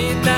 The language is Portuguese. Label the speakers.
Speaker 1: me dá.